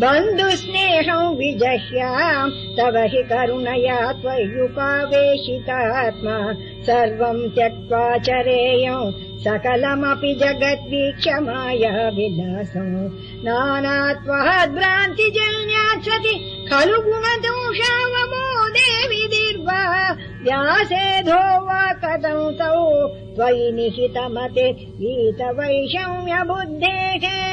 बन्धुस्नेहम् विजह्याम् तव हि करुणया त्वय्युपावेशितात्मा सर्वम् त्यक्त्वा चरेयम् सकलमपि जगद्वीक्षमाय विलासौ भ्रान्ति खलु गुणदोषावमो देवि दीर्वा। व्यासेधो वा कथं तौ त्वयि निहितमते गीतवैषम्य बुद्धेः